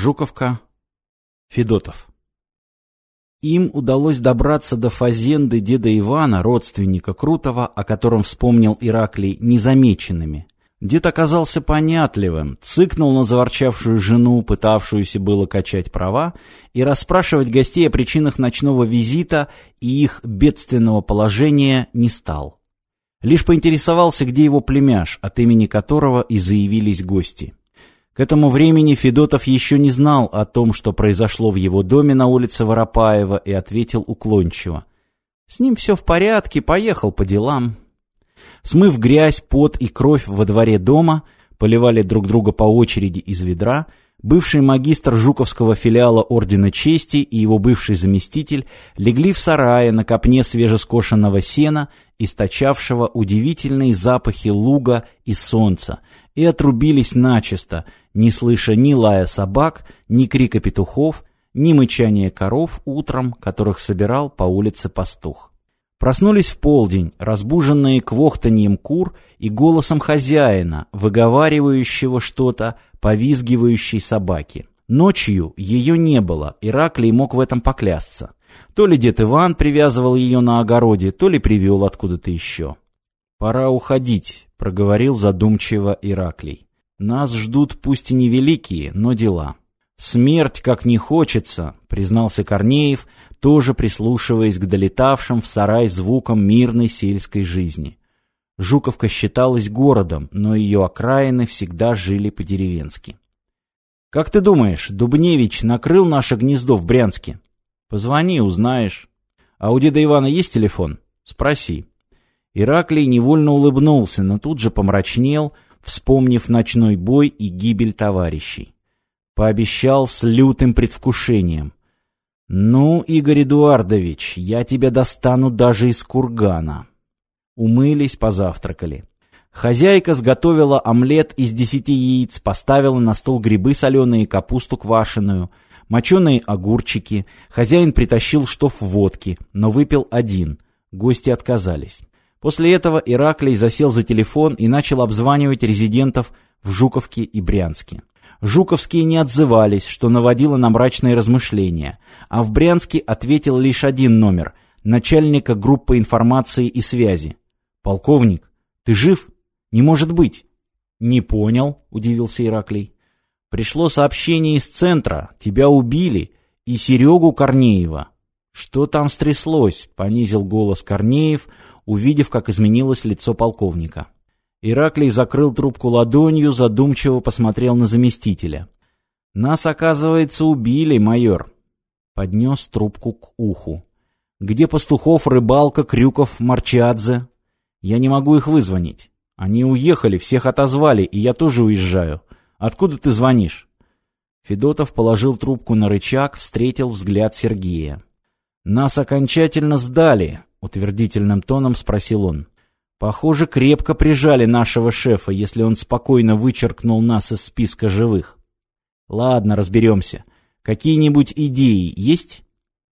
Жуковка, Федотов. Им удалось добраться до фазенды деда Ивана, родственника Крутого, о котором вспомнил Ираклий, незамеченными. Дед оказался понятливым, цыкнул на заворчавшую жену, пытавшуюся было качать права, и расспрашивать гостей о причинах ночного визита и их бедственного положения не стал. Лишь поинтересовался, где его племяш, от имени которого и заявились гости. К этому времени Федотов еще не знал о том, что произошло в его доме на улице Воропаева, и ответил уклончиво. С ним все в порядке, поехал по делам. Смыв грязь, пот и кровь во дворе дома, поливали друг друга по очереди из ведра, бывший магистр Жуковского филиала Ордена Чести и его бывший заместитель легли в сарае на копне свежескошенного сена, источавшего удивительные запахи луга и солнца, и отрубились начисто, не слыша ни лая собак, ни крика петухов, ни мычания коров утром, которых собирал по улице пастух. Проснулись в полдень, разбуженные квохтаньем кур и голосом хозяина, выговаривающего что-то, повизгивающей собаки. Ночью ее не было, Ираклий мог в этом поклясться. То ли дед Иван привязывал ее на огороде, то ли привел откуда-то еще. «Пора уходить», — проговорил задумчиво Ираклий. «Нас ждут пусть и невеликие, но дела». «Смерть, как не хочется», — признался Корнеев, тоже прислушиваясь к долетавшим в сарай звукам мирной сельской жизни. Жуковка считалась городом, но ее окраины всегда жили по-деревенски. «Как ты думаешь, Дубневич накрыл наше гнездо в Брянске?» «Позвони, узнаешь». «А у деда Ивана есть телефон?» «Спроси». Ираклий невольно улыбнулся, но тут же помрачнел, вспомнив ночной бой и гибель товарищей. Пообещал с лютым предвкушением. «Ну, Игорь Эдуардович, я тебя достану даже из кургана». Умылись, позавтракали. Хозяйка сготовила омлет из десяти яиц, поставила на стол грибы соленые, капусту квашеную, моченые огурчики. Хозяин притащил штоф водки, но выпил один. Гости отказались. После этого Ираклий засел за телефон и начал обзванивать резидентов в Жуковке и Брянске. Жуковские не отзывались, что наводило на мрачные размышления, а в Брянске ответил лишь один номер – начальника группы информации и связи. «Полковник, ты жив? Не может быть!» «Не понял», – удивился Ираклий. «Пришло сообщение из центра, тебя убили, и Серегу Корнеева». «Что там стряслось?» – понизил голос Корнеев – увидев, как изменилось лицо полковника. Ираклий закрыл трубку ладонью, задумчиво посмотрел на заместителя. «Нас, оказывается, убили, майор». Поднес трубку к уху. «Где Пастухов, Рыбалка, Крюков, Марчадзе?» «Я не могу их вызвонить. Они уехали, всех отозвали, и я тоже уезжаю. Откуда ты звонишь?» Федотов положил трубку на рычаг, встретил взгляд Сергея. «Нас окончательно сдали. — утвердительным тоном спросил он. «Похоже, крепко прижали нашего шефа, если он спокойно вычеркнул нас из списка живых. Ладно, разберемся. Какие-нибудь идеи есть?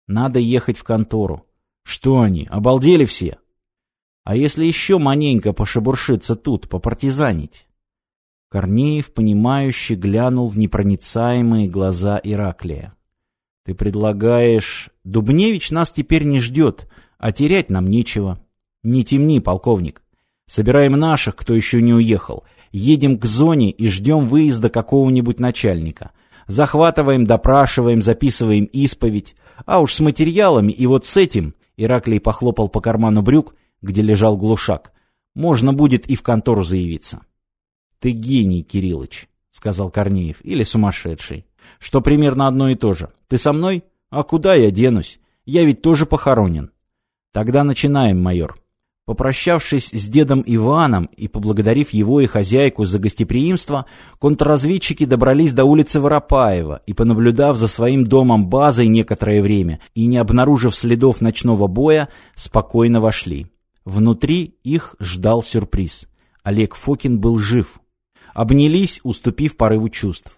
Надо ехать в контору. Что они, обалдели все? А если еще маненько пошебуршиться тут, попартизанить?» Корнеев, понимающе глянул в непроницаемые глаза Ираклия. «Ты предлагаешь... Дубневич нас теперь не ждет, а терять нам нечего. Не темни, полковник. Собираем наших, кто еще не уехал. Едем к зоне и ждем выезда какого-нибудь начальника. Захватываем, допрашиваем, записываем исповедь. А уж с материалами и вот с этим, Ираклий похлопал по карману брюк, где лежал глушак, можно будет и в контору заявиться. Ты гений, Кириллыч, сказал Корнеев, или сумасшедший. Что примерно одно и то же. Ты со мной? А куда я денусь? Я ведь тоже похоронен. Тогда начинаем, майор. Попрощавшись с дедом Иваном и поблагодарив его и хозяйку за гостеприимство, контрразведчики добрались до улицы Воропаева и, понаблюдав за своим домом базой некоторое время и не обнаружив следов ночного боя, спокойно вошли. Внутри их ждал сюрприз. Олег Фокин был жив. Обнялись, уступив порыву чувств.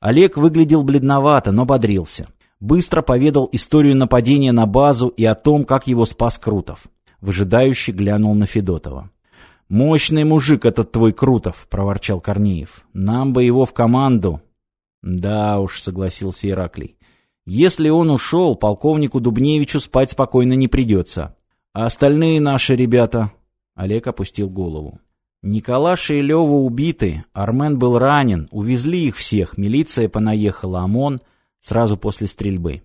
Олег выглядел бледновато, но бодрился. Быстро поведал историю нападения на базу и о том, как его спас Крутов. Выжидающий глянул на Федотова. «Мощный мужик этот твой Крутов», — проворчал Корнеев. «Нам бы его в команду». Да уж, согласился Ираклий. Если он ушел, полковнику Дубневичу спать спокойно не придется. А остальные наши ребята... Олег опустил голову. Николаш и Лева убиты, Армен был ранен, увезли их всех, милиция понаехала, ОМОН сразу после стрельбы.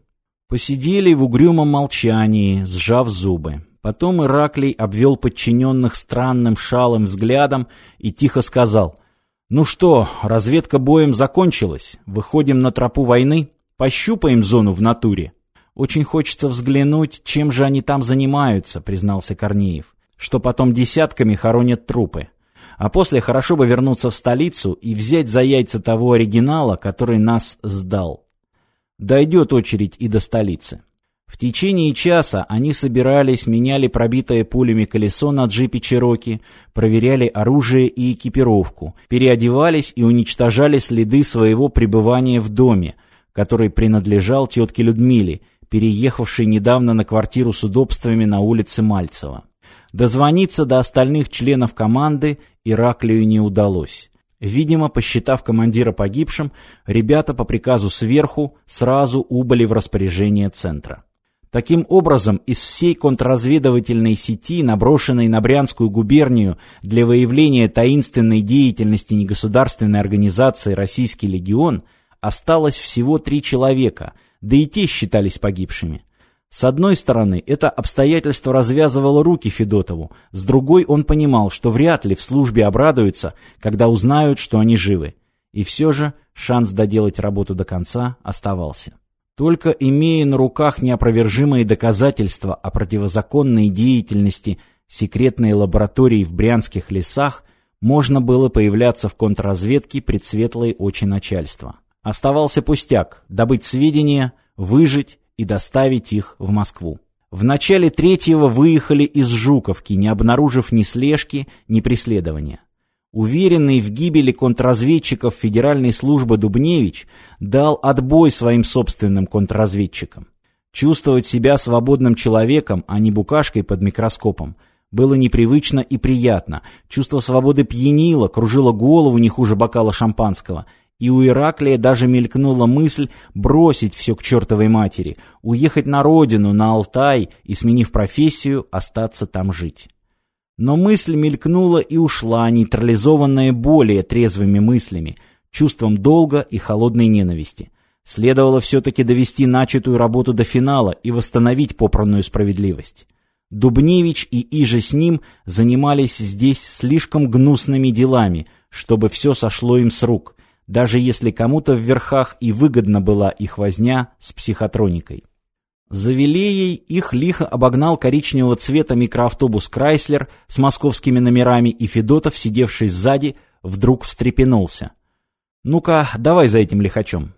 Посидели в угрюмом молчании, сжав зубы. Потом Ираклий обвел подчиненных странным шалым взглядом и тихо сказал, «Ну что, разведка боем закончилась, выходим на тропу войны, пощупаем зону в натуре». «Очень хочется взглянуть, чем же они там занимаются», — признался Корнеев, «что потом десятками хоронят трупы. А после хорошо бы вернуться в столицу и взять за яйца того оригинала, который нас сдал. Дойдет очередь и до столицы». В течение часа они собирались, меняли пробитое пулями колесо на джипе Чироки, проверяли оружие и экипировку, переодевались и уничтожали следы своего пребывания в доме, который принадлежал тетке Людмиле, переехавшей недавно на квартиру с удобствами на улице Мальцева. Дозвониться до остальных членов команды Ираклию не удалось. Видимо, посчитав командира погибшим, ребята по приказу сверху сразу убыли в распоряжение центра. Таким образом, из всей контрразведывательной сети, наброшенной на Брянскую губернию для выявления таинственной деятельности негосударственной организации «Российский легион», осталось всего три человека, да и те считались погибшими. С одной стороны, это обстоятельство развязывало руки Федотову, с другой он понимал, что вряд ли в службе обрадуются, когда узнают, что они живы. И все же шанс доделать работу до конца оставался. Только имея на руках неопровержимые доказательства о противозаконной деятельности секретной лаборатории в брянских лесах, можно было появляться в контрразведке пред светлые очи начальства. Оставался пустяк – добыть сведения, выжить и доставить их в Москву. В начале третьего выехали из Жуковки, не обнаружив ни слежки, ни преследования. Уверенный в гибели контрразведчиков Федеральной службы Дубневич дал отбой своим собственным контрразведчикам. Чувствовать себя свободным человеком, а не букашкой под микроскопом, было непривычно и приятно. Чувство свободы пьянило, кружило голову не хуже бокала шампанского. И у Ираклия даже мелькнула мысль бросить все к чертовой матери, уехать на родину, на Алтай и, сменив профессию, остаться там жить. Но мысль мелькнула и ушла, нейтрализованная более трезвыми мыслями, чувством долга и холодной ненависти. Следовало все-таки довести начатую работу до финала и восстановить попранную справедливость. Дубневич и Иже с ним занимались здесь слишком гнусными делами, чтобы все сошло им с рук, даже если кому-то в верхах и выгодна была их возня с психотроникой. За Вилеей их лихо обогнал коричневого цвета микроавтобус «Крайслер» с московскими номерами, и Федотов, сидевший сзади, вдруг встрепенулся. «Ну-ка, давай за этим лихачом».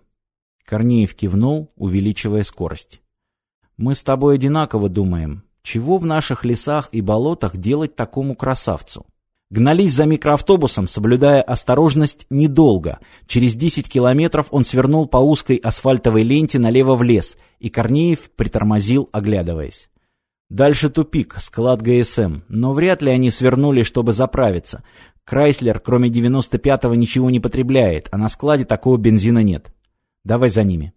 Корнеев кивнул, увеличивая скорость. «Мы с тобой одинаково думаем. Чего в наших лесах и болотах делать такому красавцу?» Гнались за микроавтобусом, соблюдая осторожность, недолго. Через 10 километров он свернул по узкой асфальтовой ленте налево в лес, и Корнеев притормозил, оглядываясь. Дальше тупик, склад ГСМ, но вряд ли они свернули, чтобы заправиться. Крайслер, кроме 95-го, ничего не потребляет, а на складе такого бензина нет. Давай за ними.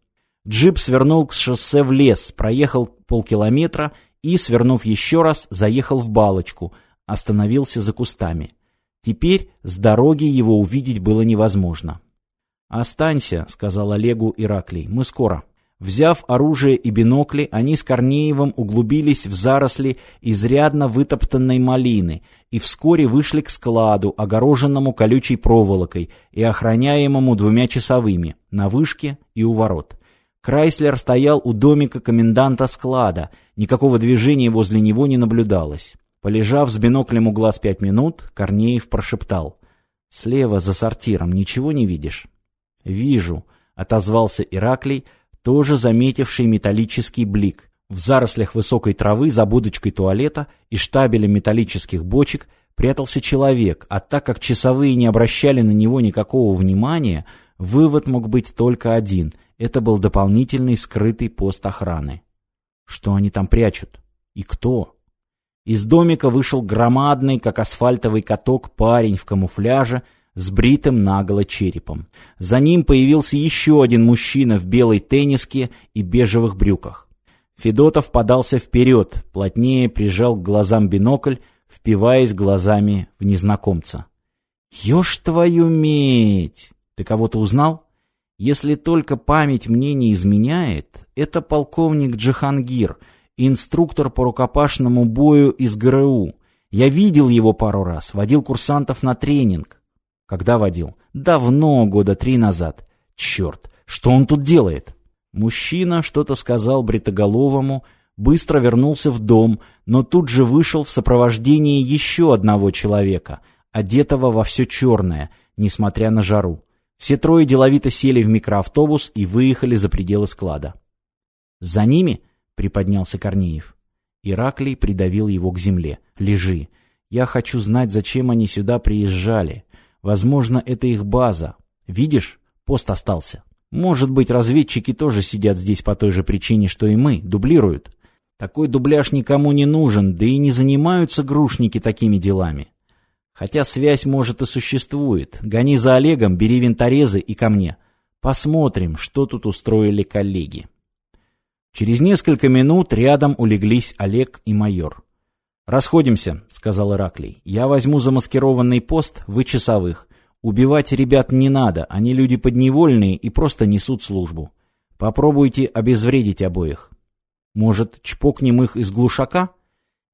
Джип свернул к шоссе в лес, проехал полкилометра и, свернув еще раз, заехал в балочку – остановился за кустами. Теперь с дороги его увидеть было невозможно. «Останься», — сказал Олегу Ираклий, — «мы скоро». Взяв оружие и бинокли, они с Корнеевым углубились в заросли изрядно вытоптанной малины и вскоре вышли к складу, огороженному колючей проволокой и охраняемому двумя часовыми, на вышке и у ворот. Крайслер стоял у домика коменданта склада, никакого движения возле него не наблюдалось. Полежав с биноклем у глаз пять минут, Корнеев прошептал. «Слева, за сортиром, ничего не видишь?» «Вижу», — отозвался Ираклий, тоже заметивший металлический блик. В зарослях высокой травы за будочкой туалета и штабелем металлических бочек прятался человек, а так как часовые не обращали на него никакого внимания, вывод мог быть только один — это был дополнительный скрытый пост охраны. Что они там прячут? И кто? Из домика вышел громадный, как асфальтовый каток, парень в камуфляже, с бритым наголо черепом. За ним появился еще один мужчина в белой тенниске и бежевых брюках. Федотов подался вперед, плотнее прижал к глазам бинокль, впиваясь глазами в незнакомца. «Ешь твою медь! Ты кого-то узнал?» Если только память мне не изменяет, это полковник Джихангир, инструктор по рукопашному бою из ГРУ. Я видел его пару раз, водил курсантов на тренинг. Когда водил? Давно, года три назад. Черт, что он тут делает? Мужчина что-то сказал бритоголовому, быстро вернулся в дом, но тут же вышел в сопровождении еще одного человека, одетого во все черное, несмотря на жару. Все трое деловито сели в микроавтобус и выехали за пределы склада. «За ними?» — приподнялся Корнеев. Ираклий придавил его к земле. «Лежи. Я хочу знать, зачем они сюда приезжали. Возможно, это их база. Видишь, пост остался. Может быть, разведчики тоже сидят здесь по той же причине, что и мы, дублируют. Такой дубляж никому не нужен, да и не занимаются грушники такими делами. Хотя связь, может, и существует. Гони за Олегом, бери винторезы и ко мне. Посмотрим, что тут устроили коллеги. Через несколько минут рядом улеглись Олег и майор. «Расходимся», — сказал Ираклий. «Я возьму замаскированный пост, вы часовых. Убивать ребят не надо, они люди подневольные и просто несут службу. Попробуйте обезвредить обоих. Может, чпокнем их из глушака?»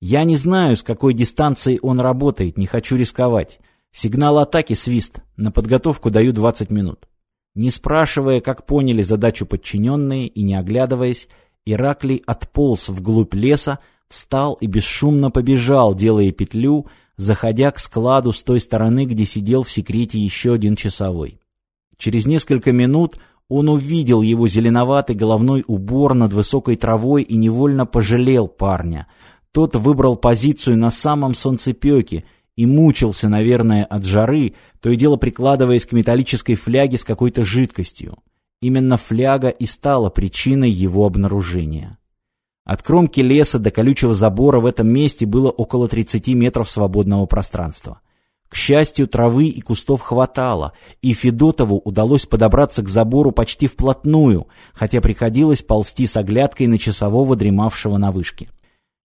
Я не знаю, с какой дистанции он работает, не хочу рисковать. Сигнал атаки — свист. На подготовку даю 20 минут. Не спрашивая, как поняли задачу подчиненные и не оглядываясь, Ираклий отполз вглубь леса, встал и бесшумно побежал, делая петлю, заходя к складу с той стороны, где сидел в секрете еще один часовой. Через несколько минут он увидел его зеленоватый головной убор над высокой травой и невольно пожалел парня — тот выбрал позицию на самом солнцепеке и мучился, наверное, от жары, то и дело прикладываясь к металлической фляге с какой-то жидкостью. Именно фляга и стала причиной его обнаружения. От кромки леса до колючего забора в этом месте было около 30 метров свободного пространства. К счастью, травы и кустов хватало, и Федотову удалось подобраться к забору почти вплотную, хотя приходилось ползти с оглядкой на часового, дремавшего на вышке.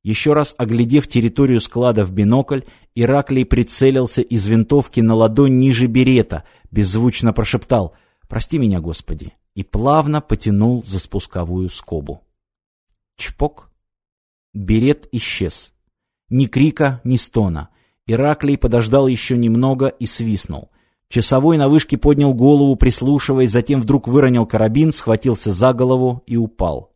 Еще раз оглядев территорию склада в бинокль, Ираклий прицелился из винтовки на ладонь ниже берета, беззвучно прошептал «Прости меня, Господи!» И плавно потянул за спусковую скобу. Чпок! Берет исчез. Ни крика, ни стона. Ираклий подождал еще немного и свистнул. Часовой на вышке поднял голову, прислушиваясь, затем вдруг выронил карабин, схватился за голову и упал.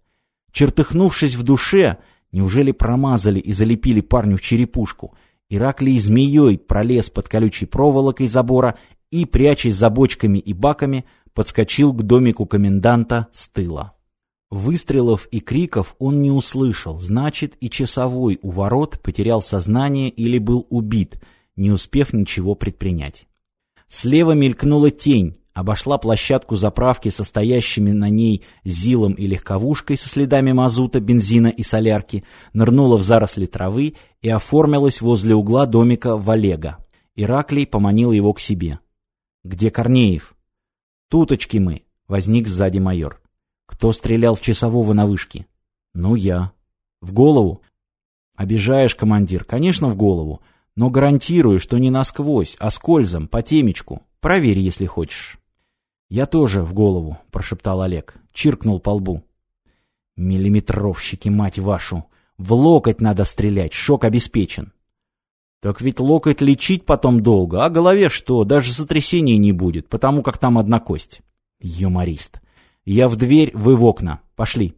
Чертыхнувшись в душе, Неужели промазали и залепили парню черепушку? Ираклий змеей пролез под колючей проволокой забора и, прячась за бочками и баками, подскочил к домику коменданта с тыла. Выстрелов и криков он не услышал, значит, и часовой у ворот потерял сознание или был убит, не успев ничего предпринять. Слева мелькнула тень, обошла площадку заправки состоящими на ней зилом и легковушкой со следами мазута, бензина и солярки, нырнула в заросли травы и оформилась возле угла домика Валега. Ираклий поманил его к себе. «Где Корнеев?» «Туточки мы», — возник сзади майор. «Кто стрелял в часового на вышке?» «Ну, я». «В голову?» «Обижаешь, командир, конечно, в голову, но гарантирую, что не насквозь, а скользом, по темечку. Проверь, если хочешь». «Я тоже в голову», — прошептал Олег. Чиркнул по лбу. «Миллиметровщики, мать вашу! В локоть надо стрелять, шок обеспечен». «Так ведь локоть лечить потом долго, а голове что, даже сотрясения не будет, потому как там одна кость». «Юморист. Я в дверь, вы в окна. Пошли».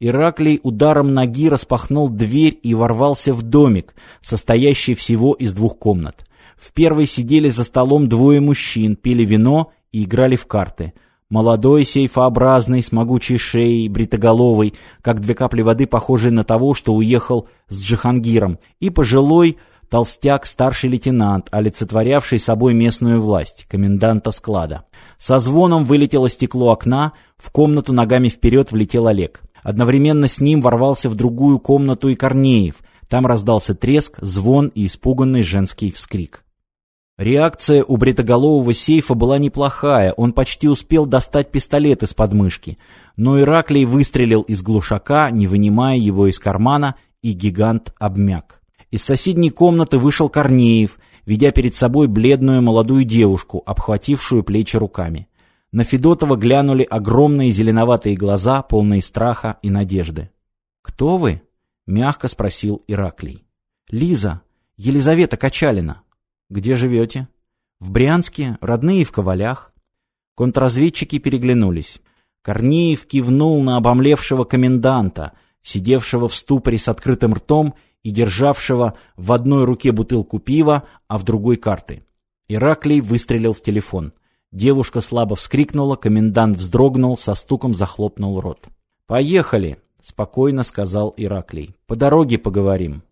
Ираклий ударом ноги распахнул дверь и ворвался в домик, состоящий всего из двух комнат. В первой сидели за столом двое мужчин, пили вино и играли в карты. Молодой, сейфообразный, с могучей шеей, бритоголовый, как две капли воды, похожий на того, что уехал с Джихангиром, и пожилой, толстяк, старший лейтенант, олицетворявший собой местную власть, коменданта склада. Со звоном вылетело стекло окна, в комнату ногами вперед влетел Олег. Одновременно с ним ворвался в другую комнату и Корнеев. Там раздался треск, звон и испуганный женский вскрик. Реакция у бритоголового сейфа была неплохая, он почти успел достать пистолет из подмышки, но Ираклий выстрелил из глушака, не вынимая его из кармана, и гигант обмяк. Из соседней комнаты вышел Корнеев, ведя перед собой бледную молодую девушку, обхватившую плечи руками. На Федотова глянули огромные зеленоватые глаза, полные страха и надежды. «Кто вы?» — мягко спросил Ираклий. «Лиза, Елизавета Качалина». «Где живете?» «В Брянске, родные в Ковалях». Контрразведчики переглянулись. Корнеев кивнул на обомлевшего коменданта, сидевшего в ступоре с открытым ртом и державшего в одной руке бутылку пива, а в другой карты. Ираклий выстрелил в телефон. Девушка слабо вскрикнула, комендант вздрогнул, со стуком захлопнул рот. «Поехали!» — спокойно сказал Ираклий. «По дороге поговорим».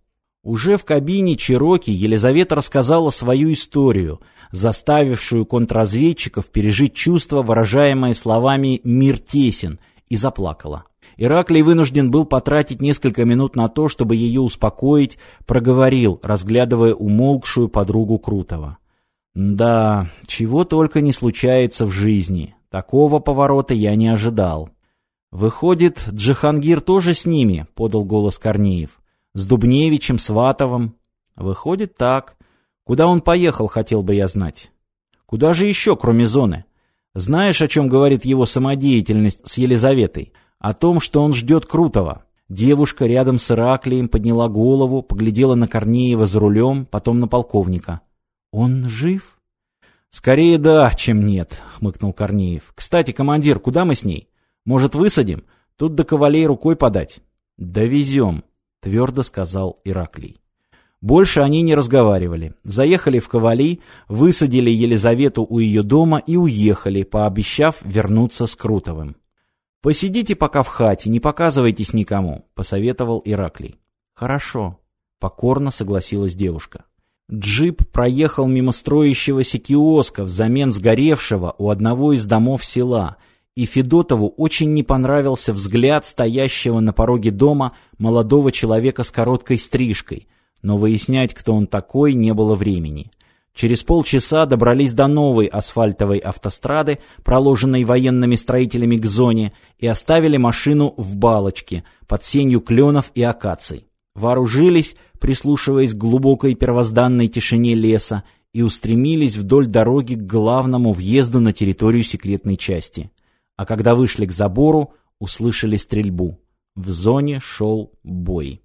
Уже в кабине Чироки Елизавета рассказала свою историю, заставившую контрразведчиков пережить чувство, выражаемое словами «мир тесен», и заплакала. Ираклий вынужден был потратить несколько минут на то, чтобы ее успокоить, проговорил, разглядывая умолкшую подругу Крутого. «Да, чего только не случается в жизни. Такого поворота я не ожидал». «Выходит, Джихангир тоже с ними?» — подал голос Корнеев. С Дубневичем, Сватовым. Выходит так. Куда он поехал, хотел бы я знать. Куда же еще, кроме зоны? Знаешь, о чем говорит его самодеятельность с Елизаветой? О том, что он ждет Крутого. Девушка рядом с Ираклием подняла голову, поглядела на Корнеева за рулем, потом на полковника. «Он жив?» «Скорее да, чем нет», — хмыкнул Корнеев. «Кстати, командир, куда мы с ней? Может, высадим? Тут до ковалей рукой подать». «Довезем», твердо сказал Ираклий. Больше они не разговаривали. Заехали в Ковали, высадили Елизавету у ее дома и уехали, пообещав вернуться с Крутовым. «Посидите пока в хате, не показывайтесь никому», — посоветовал Ираклий. «Хорошо», — покорно согласилась девушка. Джип проехал мимо строящегося киоска взамен сгоревшего у одного из домов села — и Федотову очень не понравился взгляд стоящего на пороге дома молодого человека с короткой стрижкой, но выяснять, кто он такой, не было времени. Через полчаса добрались до новой асфальтовой автострады, проложенной военными строителями к зоне, и оставили машину в балочке под сенью кленов и акаций. Вооружились, прислушиваясь к глубокой первозданной тишине леса, и устремились вдоль дороги к главному въезду на территорию секретной части а когда вышли к забору, услышали стрельбу. В зоне шел бой.